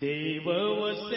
प्यास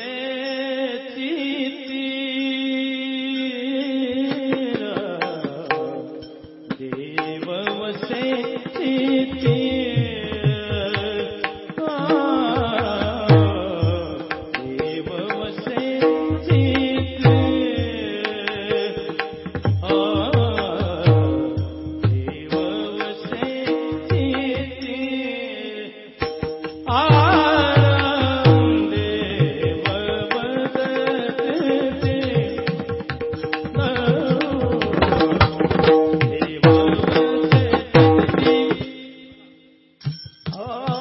Oh.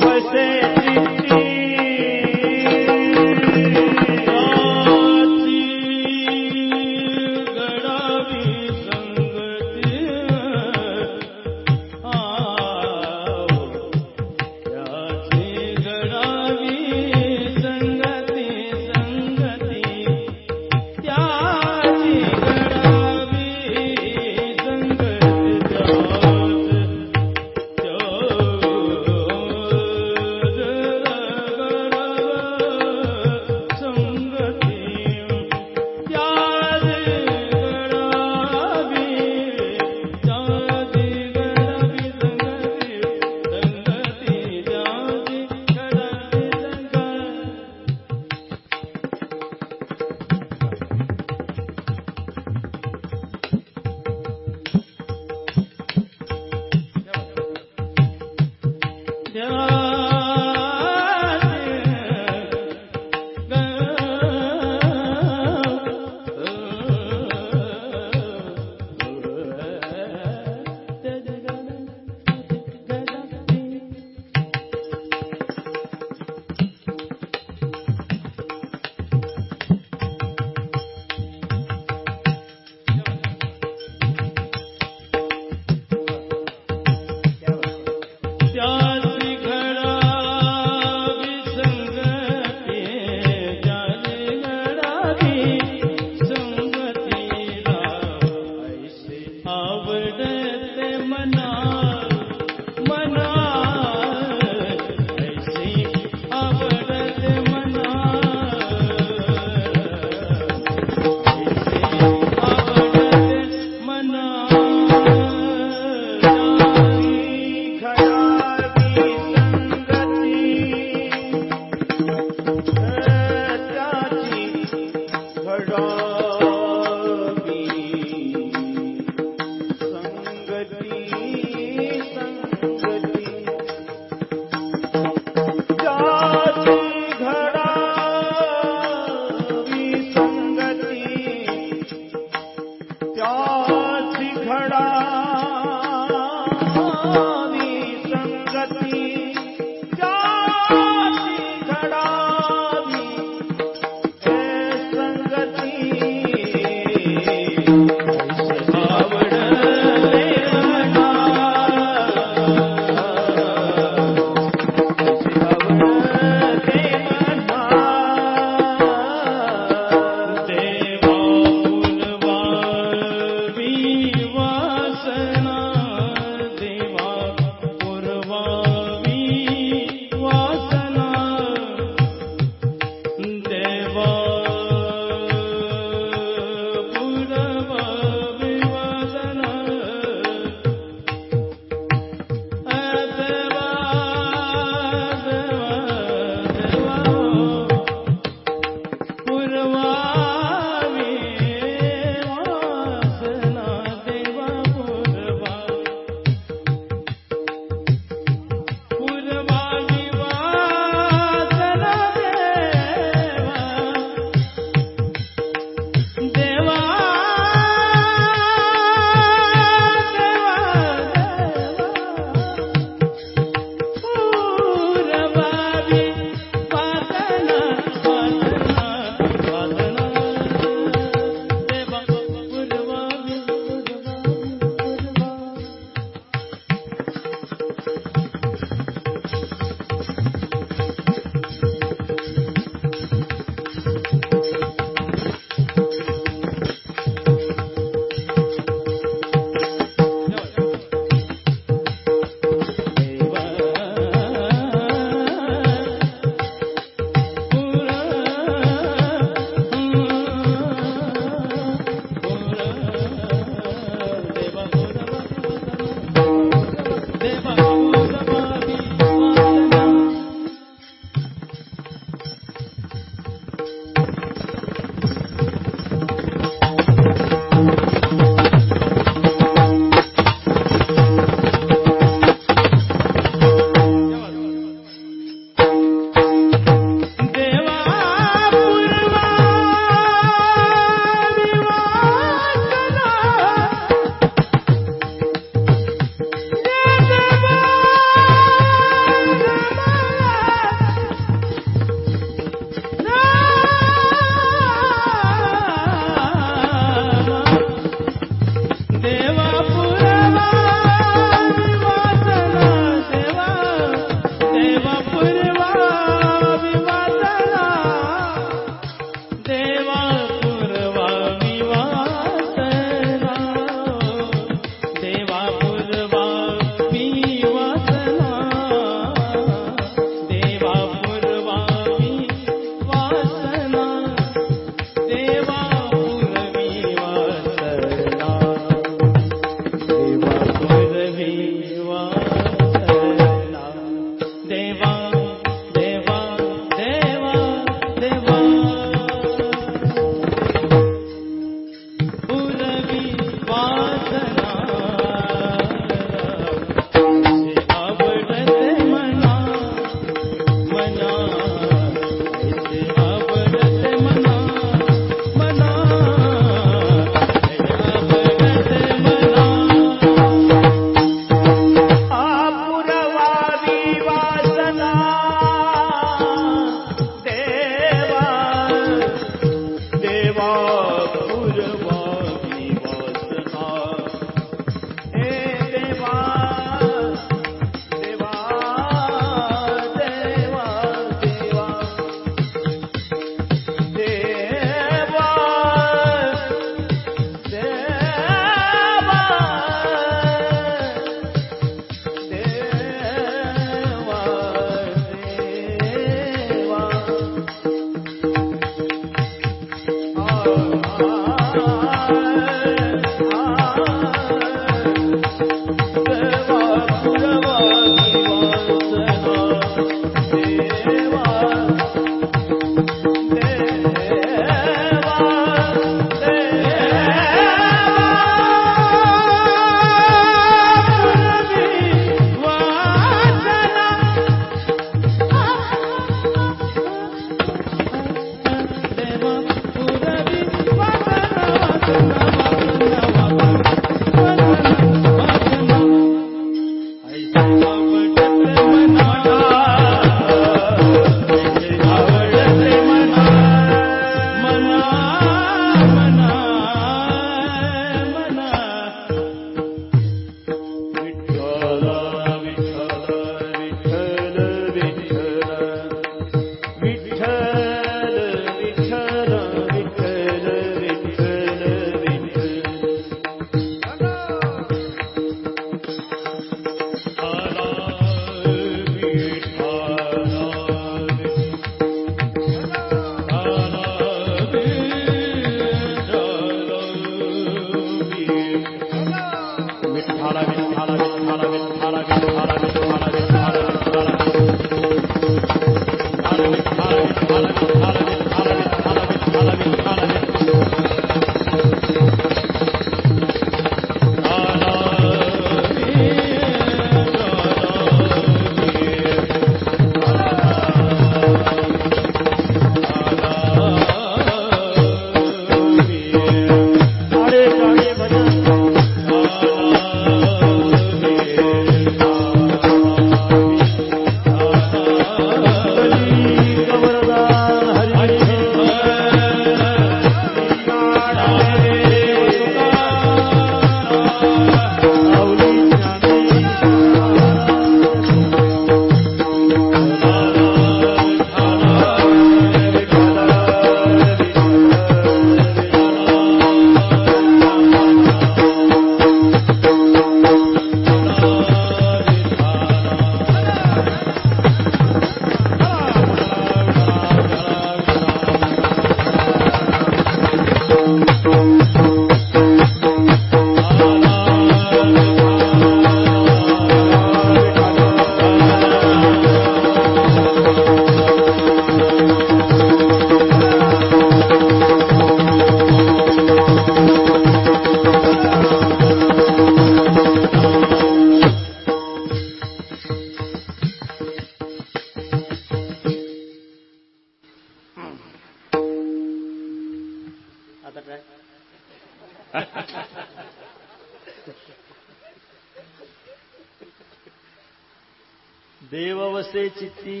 देववसे चित्ती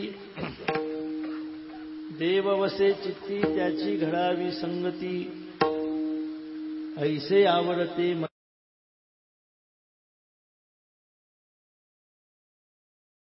देववसे चित्ती त्याची घडावी संगती ऐसे आवडते